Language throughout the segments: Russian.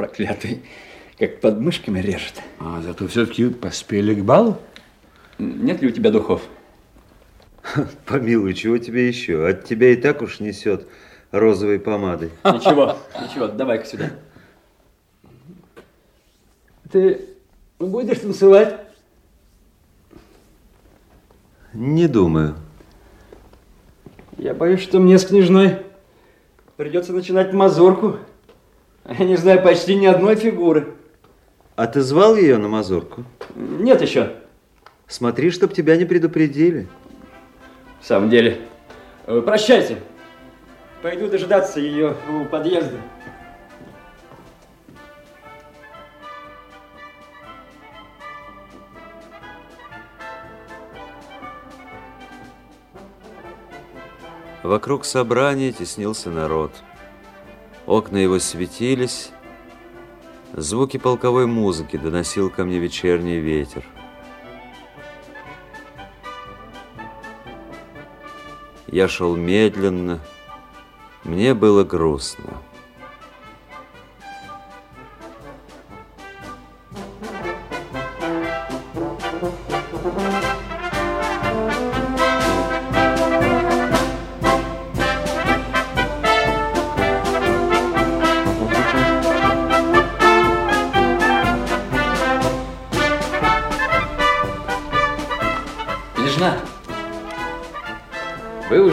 проклятый, как под мышками режет. А зато все-таки поспели к балу? Нет ли у тебя духов? Помилуй, чего тебе еще? От тебя и так уж несет розовой помадой. Ничего, ничего, давай-ка сюда. Ты будешь танцевать? Не думаю. Я боюсь, что мне с княжной придется начинать мазурку. Я не знаю почти ни одной фигуры. А ты звал ее на мазурку? Нет еще. Смотри, чтоб тебя не предупредили. В самом деле. Э, прощайте. Пойду дожидаться ее у подъезда. Вокруг собрания теснился народ. Окна его светились, звуки полковой музыки доносил ко мне вечерний ветер. Я шел медленно, мне было грустно.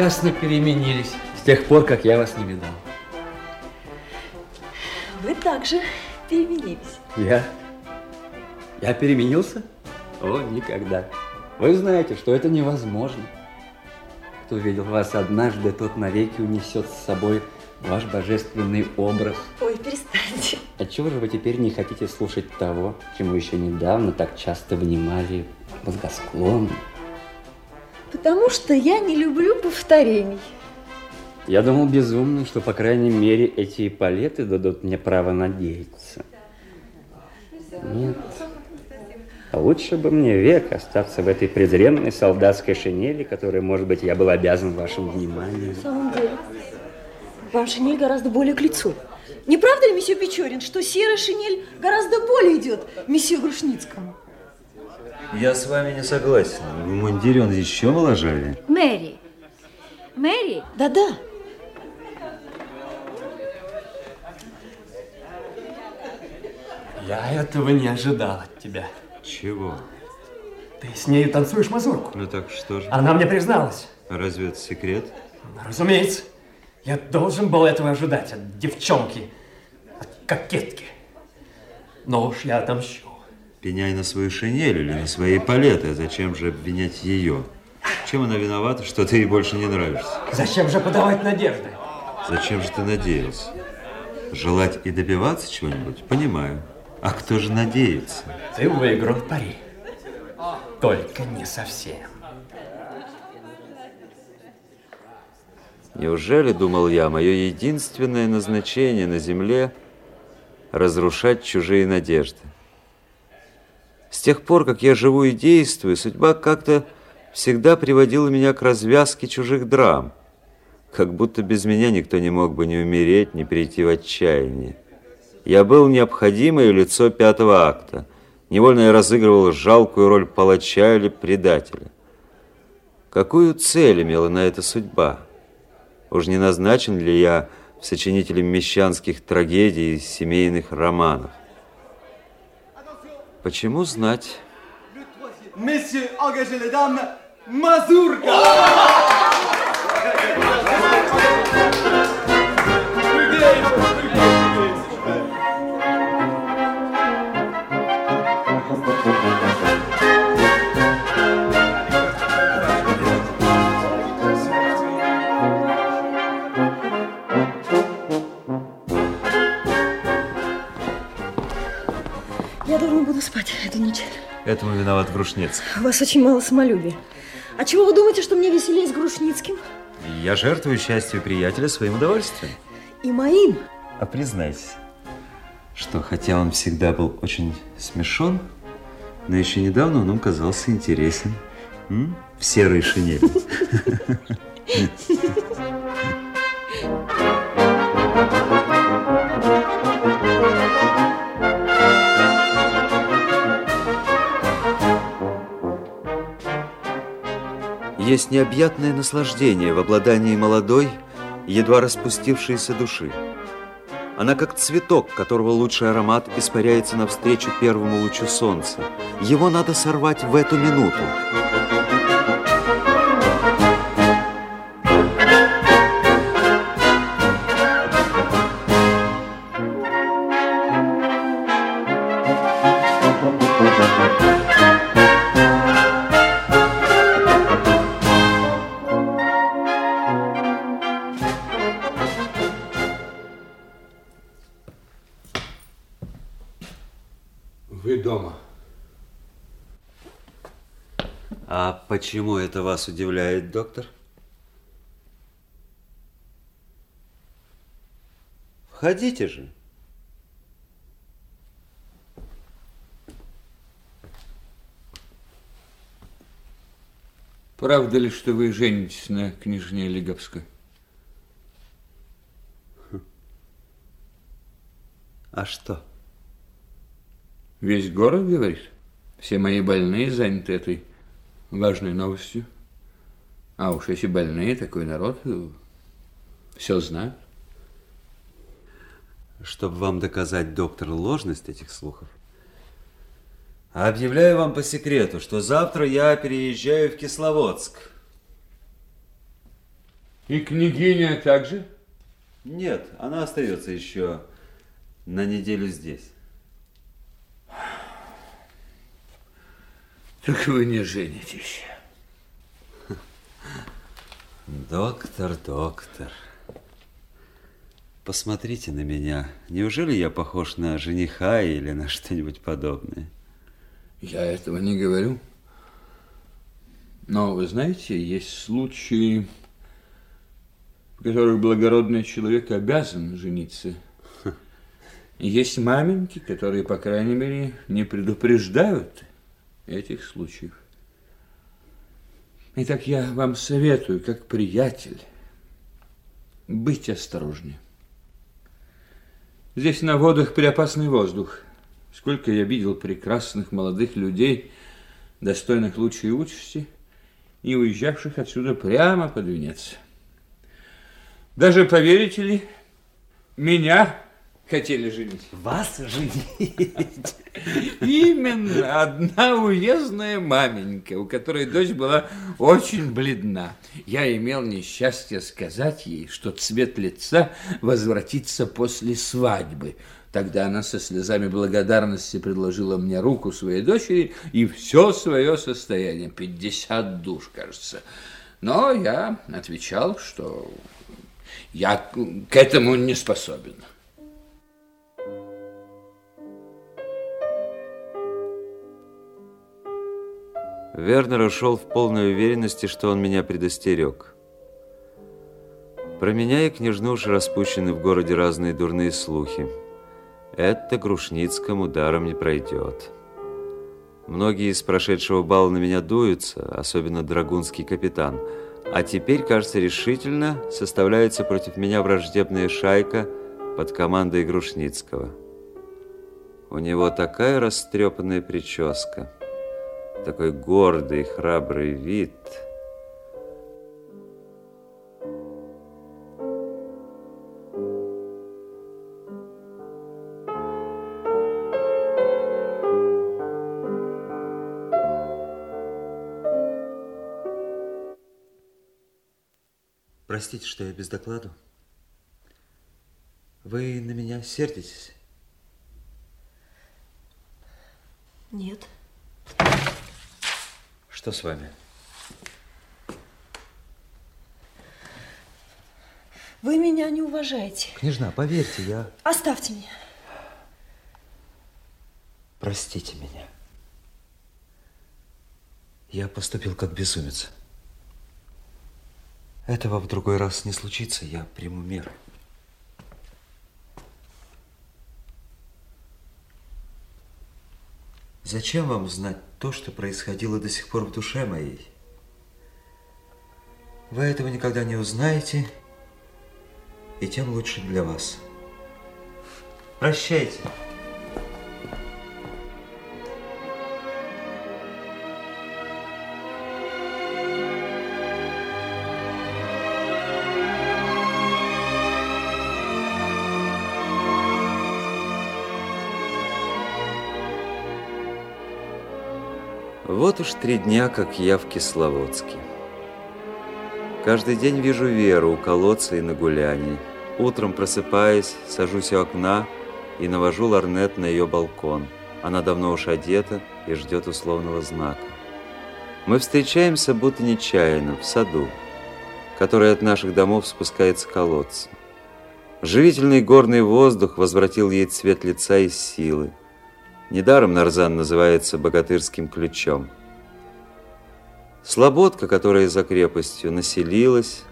Ужасно переменились с тех пор, как я вас не видал. Вы также переменились. Я? Я переменился? О, никогда. Вы знаете, что это невозможно. Кто видел вас однажды, тот навеки унесет с собой ваш божественный образ. Ой, перестаньте. Отчего же вы теперь не хотите слушать того, чему еще недавно так часто внимали благосклонно? Потому что я не люблю повторений. Я думал безумно, что, по крайней мере, эти палеты дадут мне право надеяться. Нет. Лучше бы мне век остаться в этой презренной солдатской шинели, которой, может быть, я был обязан вашему вниманию. В самом деле, вам шинель гораздо более к лицу. Не правда ли, месье Печорин, что серая шинель гораздо более идет месье Грушницкому? Я с вами не согласен. В мундире он еще моложавее. Мэри. Мэри? Да-да. Я этого не ожидал от тебя. Чего? Ты с нею танцуешь мазурку. Ну так что же? Она мне призналась. Разве это секрет? Разумеется. Я должен был этого ожидать от девчонки, от кокетки. Но уж я отомщу. Пеняй на свою шинель или на свои палеты. Зачем же обвинять ее? Чем она виновата, что ты ей больше не нравишься? Зачем же подавать надежды? Зачем же ты надеялся? Желать и добиваться чего-нибудь? Понимаю. А кто же надеется? Ты выиграл пари. Только не совсем. Неужели, думал я, мое единственное назначение на земле – разрушать чужие надежды? С тех пор, как я живу и действую, судьба как-то всегда приводила меня к развязке чужих драм. Как будто без меня никто не мог бы ни умереть, ни перейти в отчаяние. Я был необходимое лицо пятого акта. Невольно я разыгрывал жалкую роль палача или предателя. Какую цель имела на это судьба? Уж не назначен ли я в сочинителе мещанских трагедий и семейных романов? Почему знать? Messieurs, engagez les dames, Mazurka Я спать эту ночь. Этому виноват Грушнец. У вас очень мало самолюбия. А чего вы думаете, что мне веселее с Грушницким? Я жертвую счастью приятеля своим удовольствием. И моим? А признайся, что хотя он всегда был очень смешон, но еще недавно он казался интересен. М? В серой шинели. есть необъятное наслаждение в обладании молодой, едва распустившейся души. Она как цветок, которого лучший аромат испаряется навстречу первому лучу солнца. Его надо сорвать в эту минуту. Вы дома. А почему это вас удивляет, доктор? Входите же. Правда ли, что вы женитесь на княжне Лиговской? А что? Весь город говорит. Все мои больные заняты этой важной новостью. А уж если больные, такой народ э, все знает. Чтобы вам доказать, доктор, ложность этих слухов, объявляю вам по секрету, что завтра я переезжаю в Кисловодск. И княгиня также? Нет, она остается еще на неделю здесь. Так вы не женитесь. Доктор, доктор, посмотрите на меня. Неужели я похож на жениха или на что-нибудь подобное? Я этого не говорю. Но вы знаете, есть случаи, в которых благородный человек обязан жениться. Есть маменьки, которые, по крайней мере, не предупреждают этих случаев. Итак, я вам советую, как приятель, быть осторожнее. Здесь на водах преопасный воздух. Сколько я видел прекрасных молодых людей, достойных лучшей участи, и уезжавших отсюда прямо под венец. Даже, поверите ли, меня хотели женить. Вас женить? Именно одна уездная маменька, у которой дочь была очень бледна. Я имел несчастье сказать ей, что цвет лица возвратится после свадьбы. Тогда она со слезами благодарности предложила мне руку своей дочери и все свое состояние, 50 душ, кажется. Но я отвечал, что я к этому не способен. Вернер ушел в полной уверенности, что он меня предостерег. Про меня и княжну уж распущены в городе разные дурные слухи. Это Грушницкому даром не пройдет. Многие из прошедшего бала на меня дуются, особенно драгунский капитан. А теперь, кажется, решительно составляется против меня враждебная шайка под командой Грушницкого. У него такая растрепанная прическа такой гордый, храбрый вид. Простите, что я без докладу. Вы на меня сердитесь? Нет. Что с вами? Вы меня не уважаете. Княжна, поверьте, я... Оставьте меня. Простите меня. Я поступил как безумец. Этого в другой раз не случится, я приму меры. Зачем вам знать то, что происходило до сих пор в душе моей? Вы этого никогда не узнаете, и тем лучше для вас. Прощайте. Вот уж три дня, как я в Кисловодске. Каждый день вижу Веру у колодца и на гулянии. Утром просыпаясь, сажусь у окна и навожу ларнет на ее балкон. Она давно уж одета и ждет условного знака. Мы встречаемся будто нечаянно в саду, который от наших домов спускается к колодцу. Живительный горный воздух возвратил ей цвет лица и силы. Недаром Нарзан называется богатырским ключом. Слободка, которая за крепостью населилась,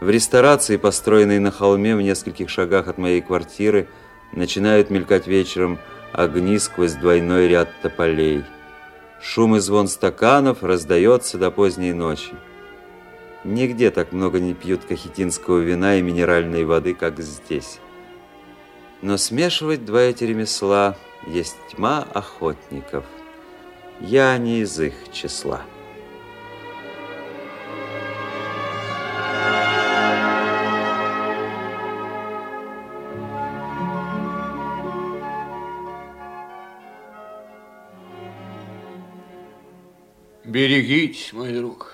в ресторации, построенной на холме в нескольких шагах от моей квартиры, начинают мелькать вечером огни сквозь двойной ряд тополей. Шум и звон стаканов раздается до поздней ночи. Нигде так много не пьют кахетинского вина и минеральной воды, как здесь. Но смешивать два эти ремесла есть тьма охотников. Я не из их числа. Берегитесь, мой друг.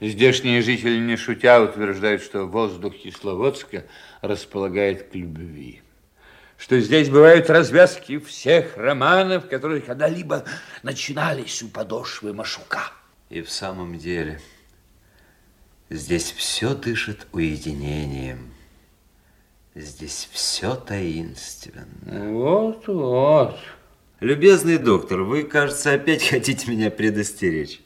Здешние жители, не шутя, утверждают, что воздух Кисловодска располагает к любви. Что здесь бывают развязки всех романов, которые когда-либо начинались у подошвы Машука. И в самом деле, здесь все дышит уединением. Здесь все таинственно. Вот-вот. Любезный доктор, вы, кажется, опять хотите меня предостеречь.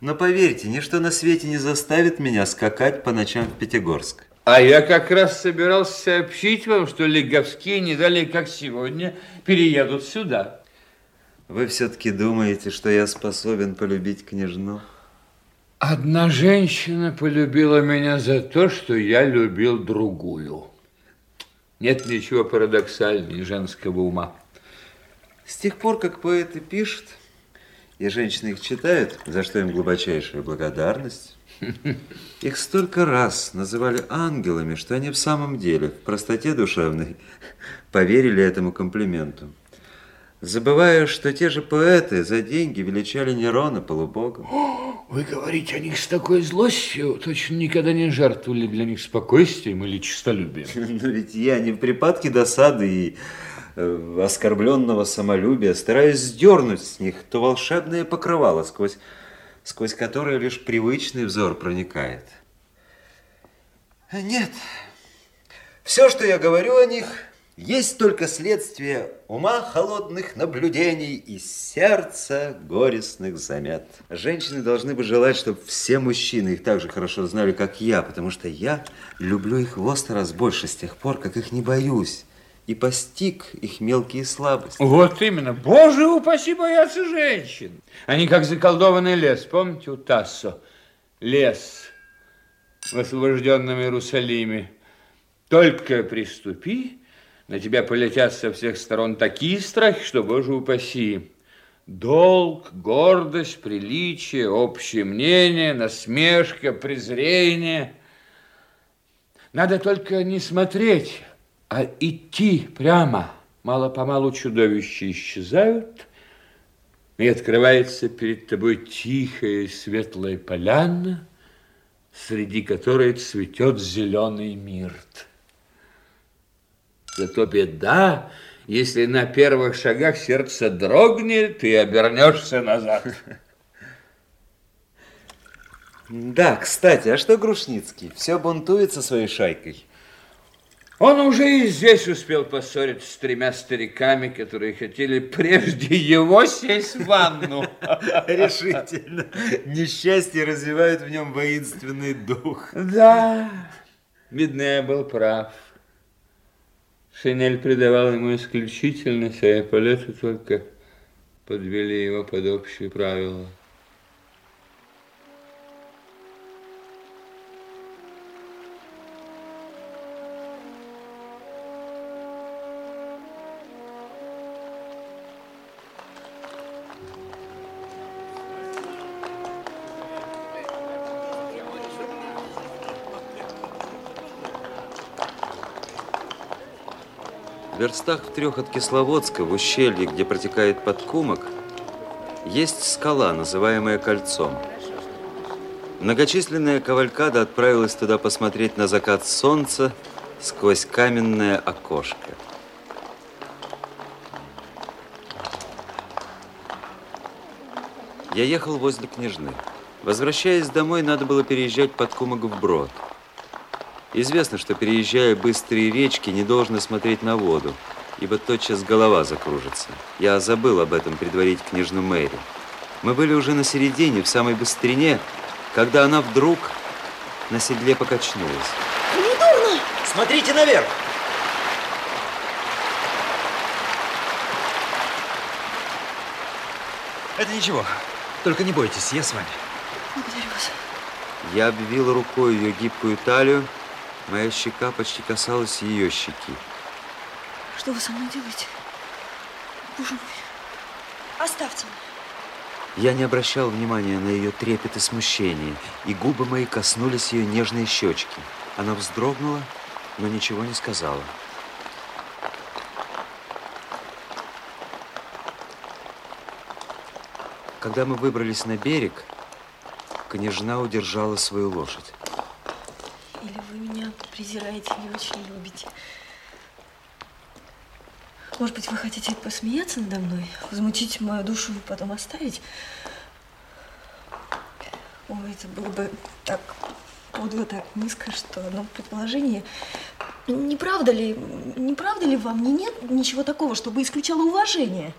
Но поверьте, ничто на свете не заставит меня скакать по ночам в Пятигорск. А я как раз собирался сообщить вам, что Леговские не далее, как сегодня, переедут сюда. Вы все-таки думаете, что я способен полюбить княжну? Одна женщина полюбила меня за то, что я любил другую. Нет ничего парадоксальнее женского ума. С тех пор, как поэты пишут, и женщины их читают, за что им глубочайшая благодарность, их столько раз называли ангелами, что они в самом деле, в простоте душевной, поверили этому комплименту. Забывая, что те же поэты за деньги величали Нерона полубогом. Вы говорите о них с такой злостью, точно никогда не жертвовали для них спокойствием или честолюбием. Но ведь я не в припадке досады и оскорбленного самолюбия стараюсь сдернуть с них то волшебное покрывало, сквозь, сквозь которое лишь привычный взор проникает. Нет, все, что я говорю о них, есть только следствие ума холодных наблюдений и сердца горестных замет. Женщины должны бы желать, чтобы все мужчины их так же хорошо знали, как я, потому что я люблю их в раз больше с тех пор, как их не боюсь и постиг их мелкие слабости. Вот именно. Боже упаси бояться женщин. Они как заколдованный лес. Помните у Тассо? Лес в освобожденном Иерусалиме. Только приступи, на тебя полетят со всех сторон такие страхи, что, Боже упаси, долг, гордость, приличие, общее мнение, насмешка, презрение. Надо только не смотреть, а идти прямо. Мало-помалу чудовища исчезают, и открывается перед тобой тихая светлая поляна, среди которой цветет зеленый мирт. Зато беда, если на первых шагах сердце дрогнет, и обернешься назад. Да, кстати, а что Грушницкий? Все бунтует со своей шайкой. Он уже и здесь успел поссориться с тремя стариками, которые хотели прежде его сесть в ванну. Решительно. Несчастье развивает в нем воинственный дух. Да, Медне был прав. Шинель придавал ему исключительность, а эполеты только подвели его под общие правила. Верстах в трех от Кисловодска, в ущелье, где протекает подкумок, есть скала, называемая Кольцом. Многочисленная кавалькада отправилась туда посмотреть на закат солнца сквозь каменное окошко. Я ехал возле княжны. Возвращаясь домой, надо было переезжать под Кумагов брод. Известно, что переезжая быстрые речки, не должно смотреть на воду, ибо тотчас голова закружится. Я забыл об этом предварить княжну Мэри. Мы были уже на середине, в самой быстрине, когда она вдруг на седле покачнулась. Не дурно! Смотрите наверх! Это ничего. Только не бойтесь, я с вами. Благодарю вас. Я обвил рукой ее гибкую талию. Моя щека почти касалась ее щеки. Что вы со мной делаете? Боже мой. Оставьте меня. Я не обращал внимания на ее трепет и смущение, и губы мои коснулись ее нежной щечки. Она вздрогнула, но ничего не сказала. Когда мы выбрались на берег, княжна удержала свою лошадь. Презираете, не очень любите. Может быть, вы хотите посмеяться надо мной, возмутить мою душу и потом оставить? Ой, это было бы так подло, так низко, что одно предположение. Не правда ли, не правда ли вам не нет ничего такого, чтобы исключало уважение?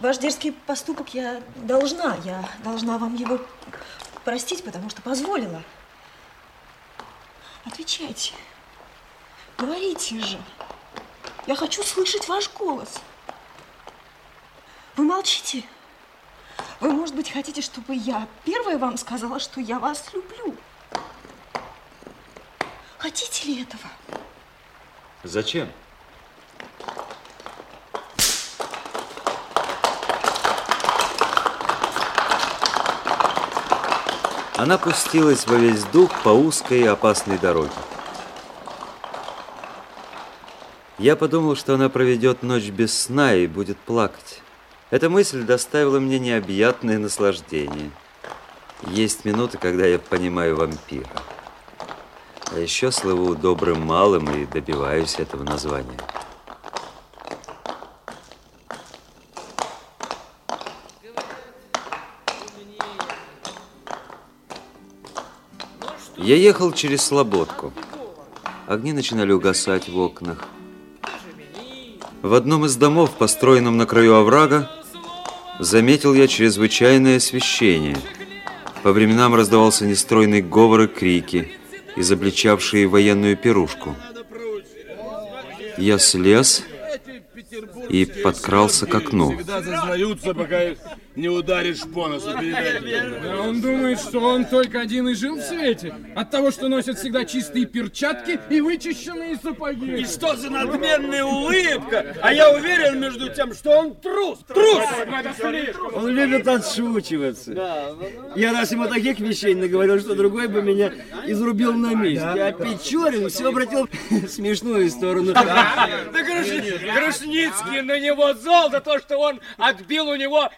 Ваш дерзкий поступок я должна, я должна вам его простить, потому что позволила. Отвечайте. Говорите же. Я хочу слышать ваш голос. Вы молчите. Вы, может быть, хотите, чтобы я первая вам сказала, что я вас люблю. Хотите ли этого? Зачем? Она пустилась во весь дух по узкой и опасной дороге. Я подумал, что она проведет ночь без сна и будет плакать. Эта мысль доставила мне необъятное наслаждение. Есть минуты, когда я понимаю вампира. А еще слыву добрым малым и добиваюсь этого названия. Я ехал через Слободку. Огни начинали угасать в окнах. В одном из домов, построенном на краю оврага, заметил я чрезвычайное освещение. По временам раздавался нестройный говор и крики, изобличавшие военную пирушку. Я слез и подкрался к окну. Всегда зазнаются, пока их не ударишь по носу. А он думает, что он только один и жил в свете. От того, что носит всегда чистые перчатки и вычищенные сапоги. И что за надменная улыбка? А я уверен, между тем, что он трус. Трус! Он любит отшучиваться. Я раз ему таких вещей наговорил, что другой бы меня изрубил на месте. А Печорин все обратил в смешную сторону. Да Грушницкий на него зол за то, что он отбил у него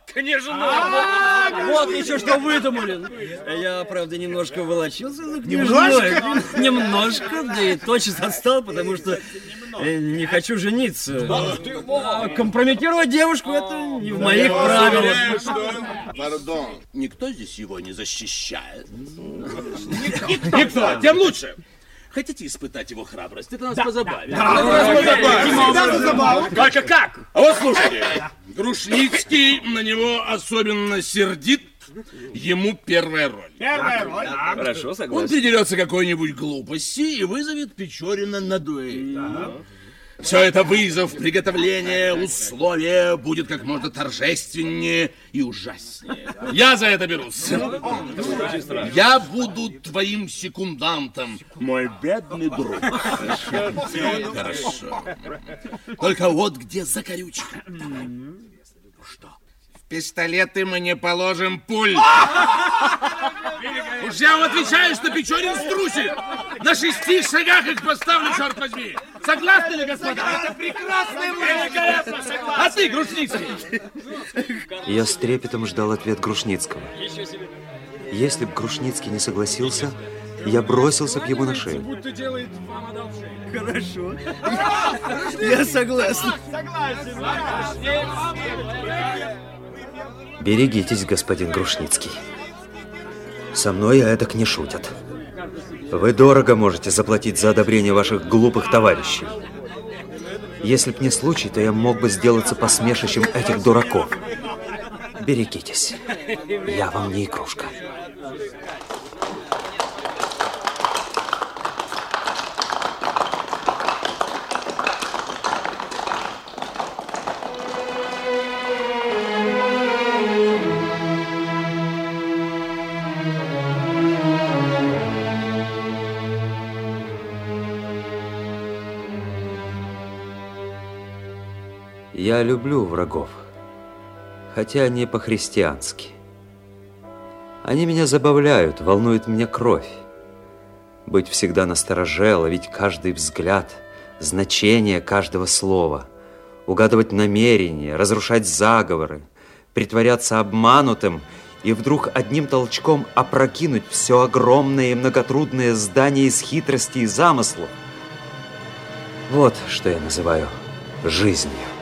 княжну. Вот еще что выдумали. Я, правда, немножко волочился за княжной. Немножко, да и тотчас отстал, потому что э, не хочу жениться. А Компрометировать девушку это не в моих правилах. Пардон, никто здесь его не защищает. Никто, тем лучше. Хотите испытать его храбрость? Это нас позабавит. Только как? А вот слушайте. Грушницкий на него особенно сердит. Ему первая роль. Первая роль? Хорошо, Он согласен. придерется какой-нибудь глупости и вызовет Печорина на дуэль. Все это вызов, приготовление, условия будет как можно торжественнее и ужаснее. Я за это берусь. Я буду твоим секундантом, мой бедный друг. Хорошо. Только вот где закорючка. Что? В пистолеты мы не положим пуль. Уж я вам отвечаю, что Печорин струсит. На шести шагах их поставлю, черт возьми. Согласны ли, господа? Это прекрасная музыка! А ты, Грушницкий? Я с трепетом ждал ответ Грушницкого. Если бы Грушницкий не согласился, я бросился бы ему на шею. Будто делает вам одолжение. Хорошо. Я согласен. Берегитесь, господин Грушницкий. Со мной этак не шутят. Вы дорого можете заплатить за одобрение ваших глупых товарищей. Если б не случай, то я мог бы сделаться посмешищем этих дураков. Берегитесь. Я вам не игрушка. Я люблю врагов, хотя не по-христиански. Они меня забавляют, волнует меня кровь. Быть всегда настороже, ловить каждый взгляд, значение каждого слова, угадывать намерения, разрушать заговоры, притворяться обманутым и вдруг одним толчком опрокинуть все огромное и многотрудное здание из хитрости и замыслов. Вот что я называю жизнью.